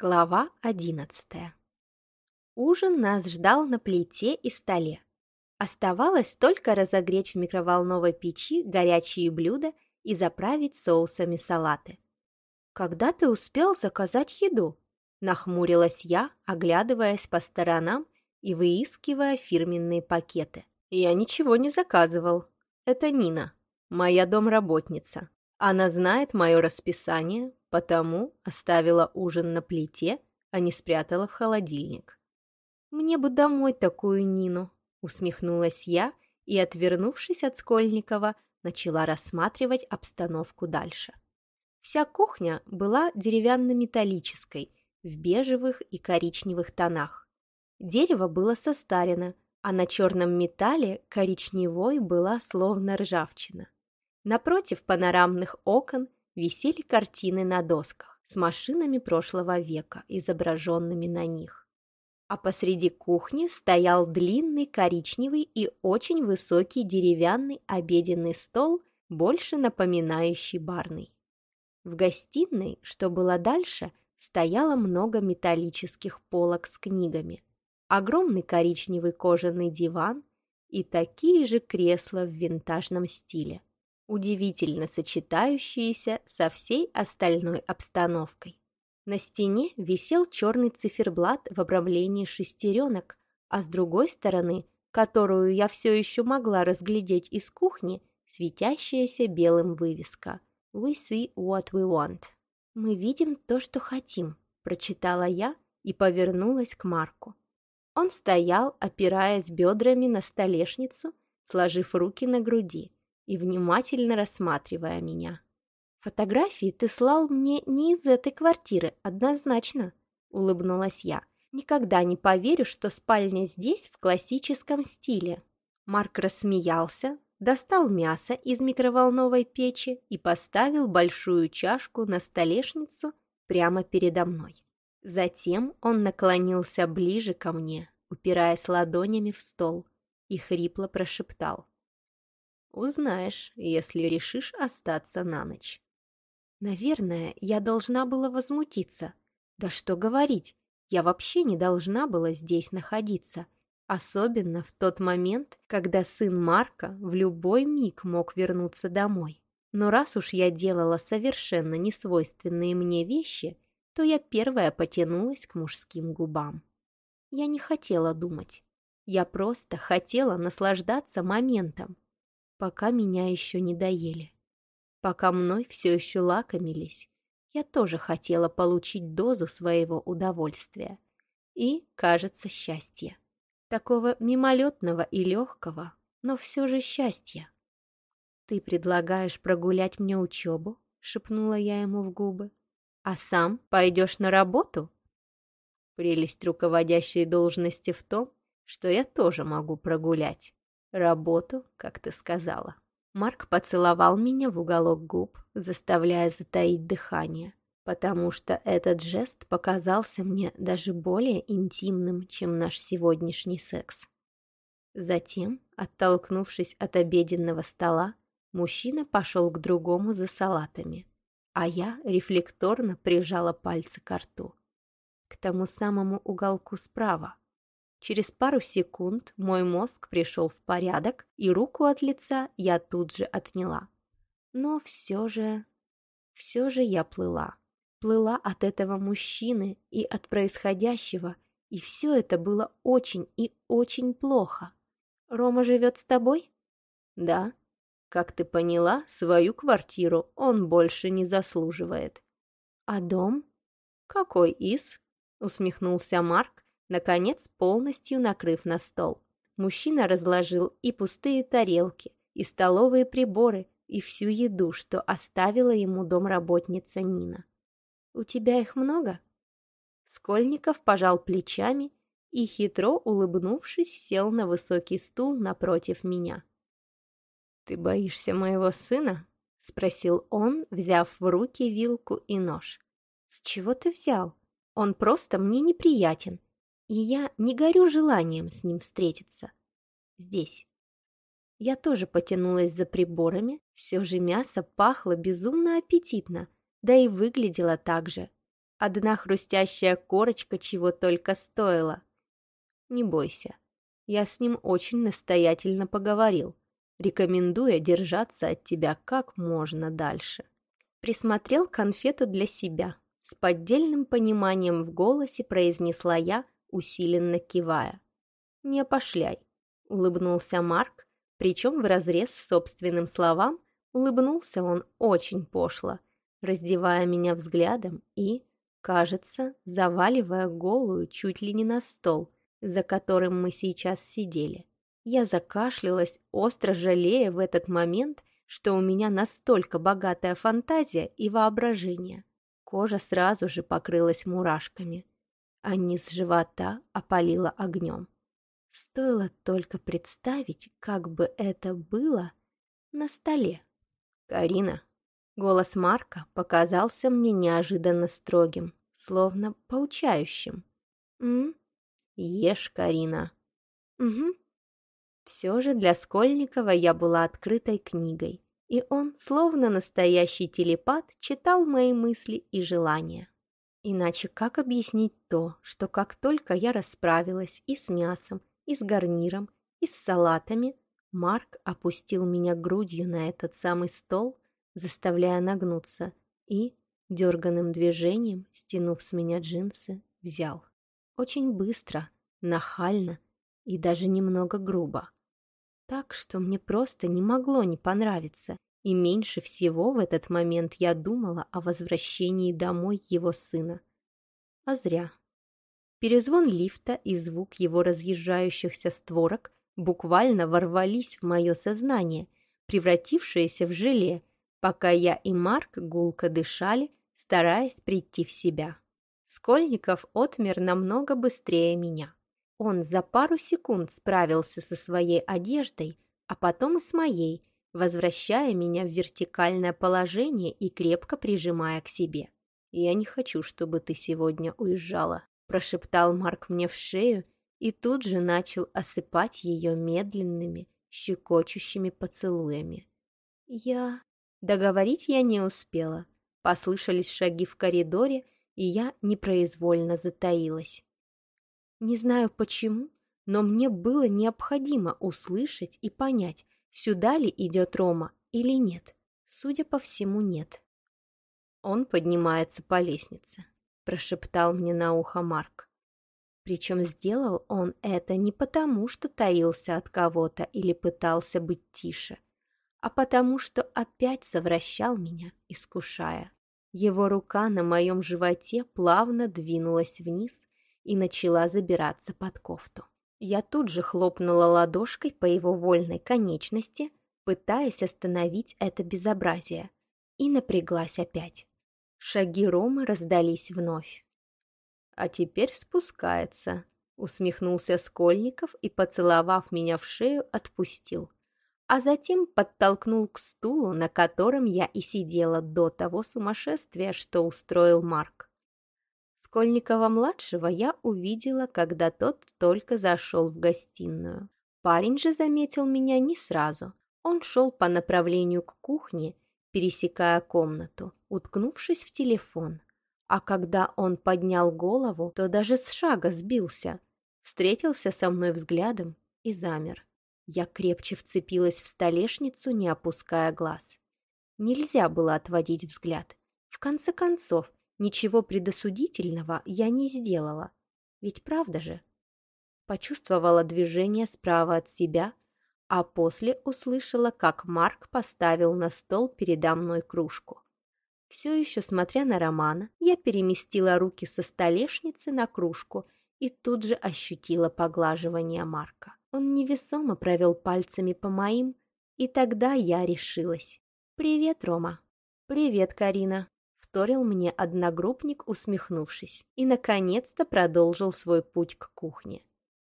Глава одиннадцатая. Ужин нас ждал на плите и столе. Оставалось только разогреть в микроволновой печи горячие блюда и заправить соусами салаты. «Когда ты успел заказать еду?» – нахмурилась я, оглядываясь по сторонам и выискивая фирменные пакеты. «Я ничего не заказывал. Это Нина, моя домработница. Она знает мое расписание, потому оставила ужин на плите, а не спрятала в холодильник. «Мне бы домой такую Нину», — усмехнулась я и, отвернувшись от Скольникова, начала рассматривать обстановку дальше. Вся кухня была деревянно-металлической, в бежевых и коричневых тонах. Дерево было состарено, а на черном металле коричневой была словно ржавчина. Напротив панорамных окон висели картины на досках с машинами прошлого века, изображенными на них. А посреди кухни стоял длинный коричневый и очень высокий деревянный обеденный стол, больше напоминающий барный. В гостиной, что было дальше, стояло много металлических полок с книгами, огромный коричневый кожаный диван и такие же кресла в винтажном стиле удивительно сочетающиеся со всей остальной обстановкой. На стене висел черный циферблат в обрамлении шестеренок, а с другой стороны, которую я все еще могла разглядеть из кухни, светящаяся белым вывеска «We see what we want». «Мы видим то, что хотим», – прочитала я и повернулась к Марку. Он стоял, опираясь бедрами на столешницу, сложив руки на груди и внимательно рассматривая меня. «Фотографии ты слал мне не из этой квартиры, однозначно», — улыбнулась я. «Никогда не поверю, что спальня здесь в классическом стиле». Марк рассмеялся, достал мясо из микроволновой печи и поставил большую чашку на столешницу прямо передо мной. Затем он наклонился ближе ко мне, упираясь ладонями в стол, и хрипло прошептал. Узнаешь, если решишь остаться на ночь. Наверное, я должна была возмутиться. Да что говорить, я вообще не должна была здесь находиться. Особенно в тот момент, когда сын Марка в любой миг мог вернуться домой. Но раз уж я делала совершенно несвойственные мне вещи, то я первая потянулась к мужским губам. Я не хотела думать. Я просто хотела наслаждаться моментом, пока меня еще не доели. Пока мной все еще лакомились, я тоже хотела получить дозу своего удовольствия. И, кажется, счастья. Такого мимолетного и легкого, но все же счастья. «Ты предлагаешь прогулять мне учебу?» — шепнула я ему в губы. «А сам пойдешь на работу?» Прелесть руководящей должности в том, что я тоже могу прогулять. Работу, как ты сказала. Марк поцеловал меня в уголок губ, заставляя затаить дыхание, потому что этот жест показался мне даже более интимным, чем наш сегодняшний секс. Затем, оттолкнувшись от обеденного стола, мужчина пошел к другому за салатами, а я рефлекторно прижала пальцы к рту, к тому самому уголку справа, Через пару секунд мой мозг пришел в порядок, и руку от лица я тут же отняла. Но все же... Все же я плыла. Плыла от этого мужчины и от происходящего, и все это было очень и очень плохо. «Рома живет с тобой?» «Да. Как ты поняла, свою квартиру он больше не заслуживает». «А дом?» «Какой из?» — усмехнулся Марк, наконец полностью накрыв на стол. Мужчина разложил и пустые тарелки, и столовые приборы, и всю еду, что оставила ему домработница Нина. «У тебя их много?» Скольников пожал плечами и, хитро улыбнувшись, сел на высокий стул напротив меня. «Ты боишься моего сына?» — спросил он, взяв в руки вилку и нож. «С чего ты взял? Он просто мне неприятен и я не горю желанием с ним встретиться. Здесь. Я тоже потянулась за приборами, все же мясо пахло безумно аппетитно, да и выглядело так же. Одна хрустящая корочка чего только стоила. Не бойся, я с ним очень настоятельно поговорил, рекомендуя держаться от тебя как можно дальше. Присмотрел конфету для себя. С поддельным пониманием в голосе произнесла я, усиленно кивая. «Не опошляй», — улыбнулся Марк, причем вразрез собственным словам улыбнулся он очень пошло, раздевая меня взглядом и, кажется, заваливая голую чуть ли не на стол, за которым мы сейчас сидели. Я закашлялась, остро жалея в этот момент, что у меня настолько богатая фантазия и воображение. Кожа сразу же покрылась мурашками, а низ живота опалила огнем. Стоило только представить, как бы это было на столе. «Карина!» Голос Марка показался мне неожиданно строгим, словно поучающим. «М? Ешь, Карина!» «Угу». Все же для Скольникова я была открытой книгой, и он, словно настоящий телепат, читал мои мысли и желания. Иначе как объяснить то, что как только я расправилась и с мясом, и с гарниром, и с салатами, Марк опустил меня грудью на этот самый стол, заставляя нагнуться, и, дерганным движением, стянув с меня джинсы, взял. Очень быстро, нахально и даже немного грубо. Так что мне просто не могло не понравиться, и меньше всего в этот момент я думала о возвращении домой его сына. А зря. Перезвон лифта и звук его разъезжающихся створок буквально ворвались в мое сознание, превратившееся в желе, пока я и Марк гулко дышали, стараясь прийти в себя. Скольников отмер намного быстрее меня. Он за пару секунд справился со своей одеждой, а потом и с моей, возвращая меня в вертикальное положение и крепко прижимая к себе. «Я не хочу, чтобы ты сегодня уезжала», прошептал Марк мне в шею и тут же начал осыпать ее медленными, щекочущими поцелуями. Я... Договорить я не успела. Послышались шаги в коридоре, и я непроизвольно затаилась. Не знаю почему, но мне было необходимо услышать и понять, сюда ли идет Рома или нет. Судя по всему, нет. Он поднимается по лестнице прошептал мне на ухо Марк. Причем сделал он это не потому, что таился от кого-то или пытался быть тише, а потому, что опять совращал меня, искушая. Его рука на моем животе плавно двинулась вниз и начала забираться под кофту. Я тут же хлопнула ладошкой по его вольной конечности, пытаясь остановить это безобразие, и напряглась опять. Шаги Ромы раздались вновь. «А теперь спускается», — усмехнулся Скольников и, поцеловав меня в шею, отпустил. А затем подтолкнул к стулу, на котором я и сидела до того сумасшествия, что устроил Марк. Скольникова-младшего я увидела, когда тот только зашел в гостиную. Парень же заметил меня не сразу. Он шел по направлению к кухне, пересекая комнату, уткнувшись в телефон. А когда он поднял голову, то даже с шага сбился, встретился со мной взглядом и замер. Я крепче вцепилась в столешницу, не опуская глаз. Нельзя было отводить взгляд. В конце концов, ничего предосудительного я не сделала. Ведь правда же? Почувствовала движение справа от себя, а после услышала, как Марк поставил на стол передо мной кружку. Все еще смотря на Романа, я переместила руки со столешницы на кружку и тут же ощутила поглаживание Марка. Он невесомо провел пальцами по моим, и тогда я решилась. «Привет, Рома!» «Привет, Карина!» — вторил мне одногруппник, усмехнувшись, и, наконец-то, продолжил свой путь к кухне.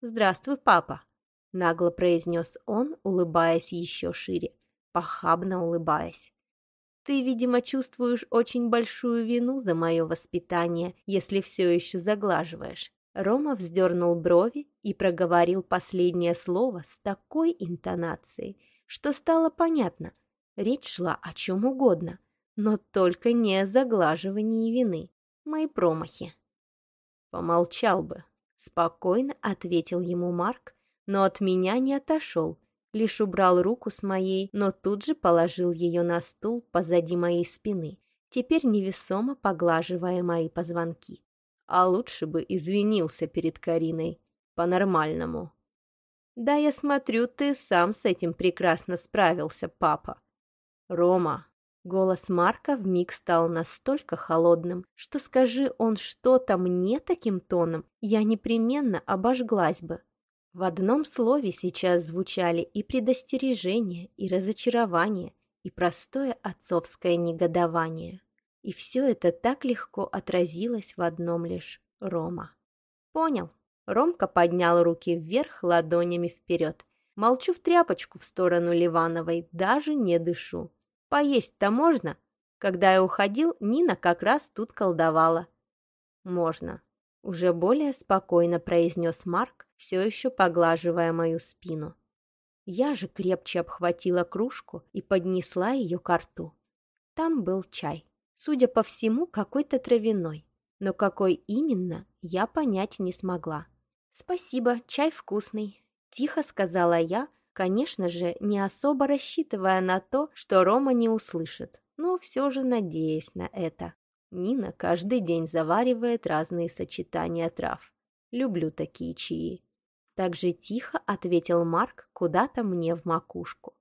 «Здравствуй, папа!» — нагло произнес он, улыбаясь еще шире, похабно улыбаясь. «Ты, видимо, чувствуешь очень большую вину за мое воспитание, если все еще заглаживаешь». Рома вздернул брови и проговорил последнее слово с такой интонацией, что стало понятно. Речь шла о чем угодно, но только не о заглаживании вины. мои промахи. Помолчал бы, спокойно ответил ему Марк, но от меня не отошел, лишь убрал руку с моей, но тут же положил ее на стул позади моей спины, теперь невесомо поглаживая мои позвонки. А лучше бы извинился перед Кариной, по-нормальному. Да, я смотрю, ты сам с этим прекрасно справился, папа. Рома, голос Марка вмиг стал настолько холодным, что скажи он что-то мне таким тоном, я непременно обожглась бы. В одном слове сейчас звучали и предостережение, и разочарование, и простое отцовское негодование. И все это так легко отразилось в одном лишь Рома. Понял. Ромка поднял руки вверх, ладонями вперед. Молчу в тряпочку в сторону Ливановой, даже не дышу. Поесть-то можно? Когда я уходил, Нина как раз тут колдовала. Можно. Уже более спокойно произнес Марк, все еще поглаживая мою спину. Я же крепче обхватила кружку и поднесла ее к рту. Там был чай. Судя по всему, какой-то травяной. Но какой именно, я понять не смогла. «Спасибо, чай вкусный», – тихо сказала я, конечно же, не особо рассчитывая на то, что Рома не услышит, но все же надеясь на это. Нина каждый день заваривает разные сочетания трав. Люблю такие чаи. Так же тихо ответил Марк куда-то мне в макушку.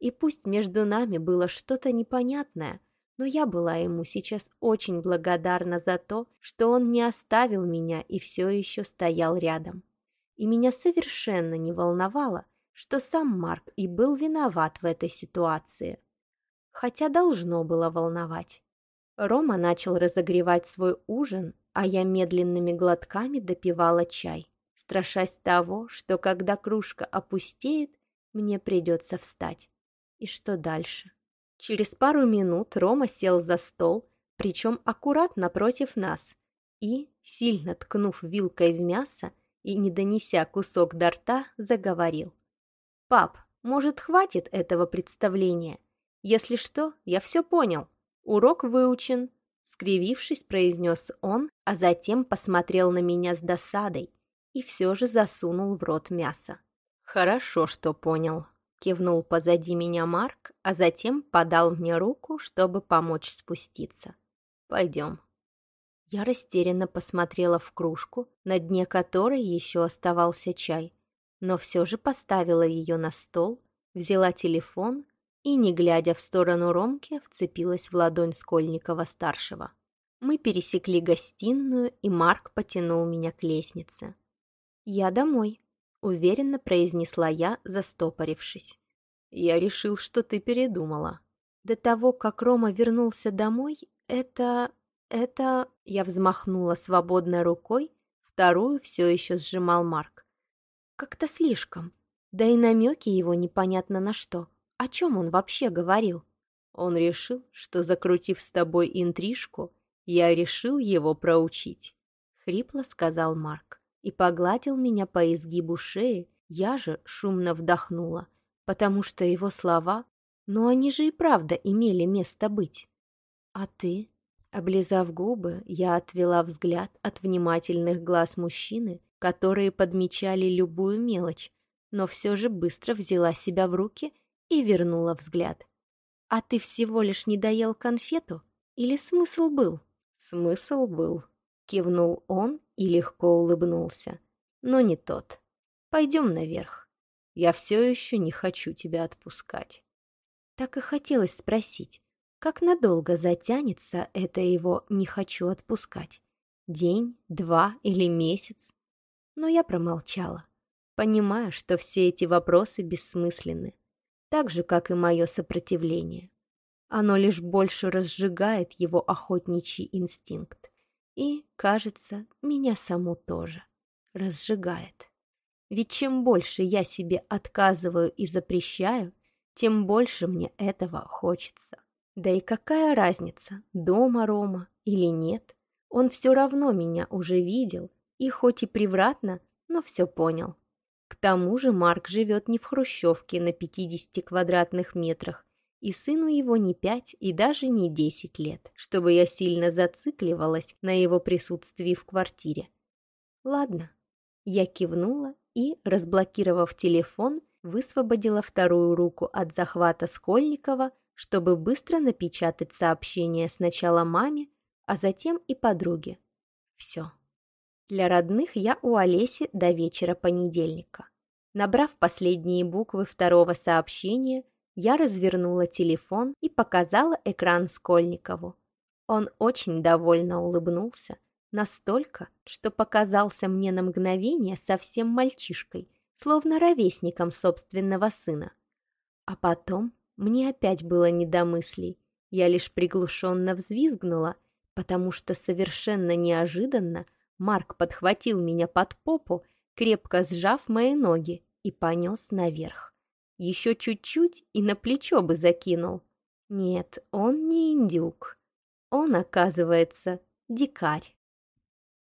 И пусть между нами было что-то непонятное, но я была ему сейчас очень благодарна за то, что он не оставил меня и все еще стоял рядом. И меня совершенно не волновало, что сам Марк и был виноват в этой ситуации. Хотя должно было волновать. Рома начал разогревать свой ужин, а я медленными глотками допивала чай, страшась того, что когда кружка опустеет, мне придется встать. И что дальше? Через пару минут Рома сел за стол, причем аккуратно против нас, и, сильно ткнув вилкой в мясо и не донеся кусок до рта, заговорил. «Пап, может, хватит этого представления? Если что, я все понял. «Урок выучен», — скривившись, произнес он, а затем посмотрел на меня с досадой и все же засунул в рот мясо. «Хорошо, что понял», — кивнул позади меня Марк, а затем подал мне руку, чтобы помочь спуститься. «Пойдем». Я растерянно посмотрела в кружку, на дне которой еще оставался чай, но все же поставила ее на стол, взяла телефон и, не глядя в сторону Ромки, вцепилась в ладонь Скольникова-старшего. Мы пересекли гостиную, и Марк потянул меня к лестнице. «Я домой», — уверенно произнесла я, застопорившись. «Я решил, что ты передумала». До того, как Рома вернулся домой, это... это... Я взмахнула свободной рукой, вторую все еще сжимал Марк. Как-то слишком. Да и намеки его непонятно на что. О чем он вообще говорил? Он решил, что, закрутив с тобой интрижку, я решил его проучить. Хрипло сказал Марк и погладил меня по изгибу шеи, я же шумно вдохнула, потому что его слова, ну они же и правда имели место быть. А ты? Облизав губы, я отвела взгляд от внимательных глаз мужчины, которые подмечали любую мелочь, но все же быстро взяла себя в руки и вернула взгляд. «А ты всего лишь не доел конфету? Или смысл был?» «Смысл был», — кивнул он и легко улыбнулся. «Но не тот. Пойдем наверх. Я все еще не хочу тебя отпускать». Так и хотелось спросить, как надолго затянется это его «не хочу отпускать»? День, два или месяц? Но я промолчала, понимая, что все эти вопросы бессмысленны так же, как и мое сопротивление. Оно лишь больше разжигает его охотничий инстинкт. И, кажется, меня саму тоже разжигает. Ведь чем больше я себе отказываю и запрещаю, тем больше мне этого хочется. Да и какая разница, дома Рома или нет? Он все равно меня уже видел, и хоть и превратно, но все понял. К тому же Марк живет не в хрущевке на 50 квадратных метрах и сыну его не пять и даже не десять лет, чтобы я сильно зацикливалась на его присутствии в квартире. Ладно, я кивнула и, разблокировав телефон, высвободила вторую руку от захвата Скольникова, чтобы быстро напечатать сообщение сначала маме, а затем и подруге. Все. Для родных я у Олеси до вечера понедельника. Набрав последние буквы второго сообщения, я развернула телефон и показала экран Скольникову. Он очень довольно улыбнулся, настолько, что показался мне на мгновение совсем мальчишкой, словно ровесником собственного сына. А потом мне опять было не до мыслей. Я лишь приглушенно взвизгнула, потому что совершенно неожиданно Марк подхватил меня под попу, крепко сжав мои ноги и понес наверх. Еще чуть-чуть и на плечо бы закинул. Нет, он не индюк. Он, оказывается, дикарь.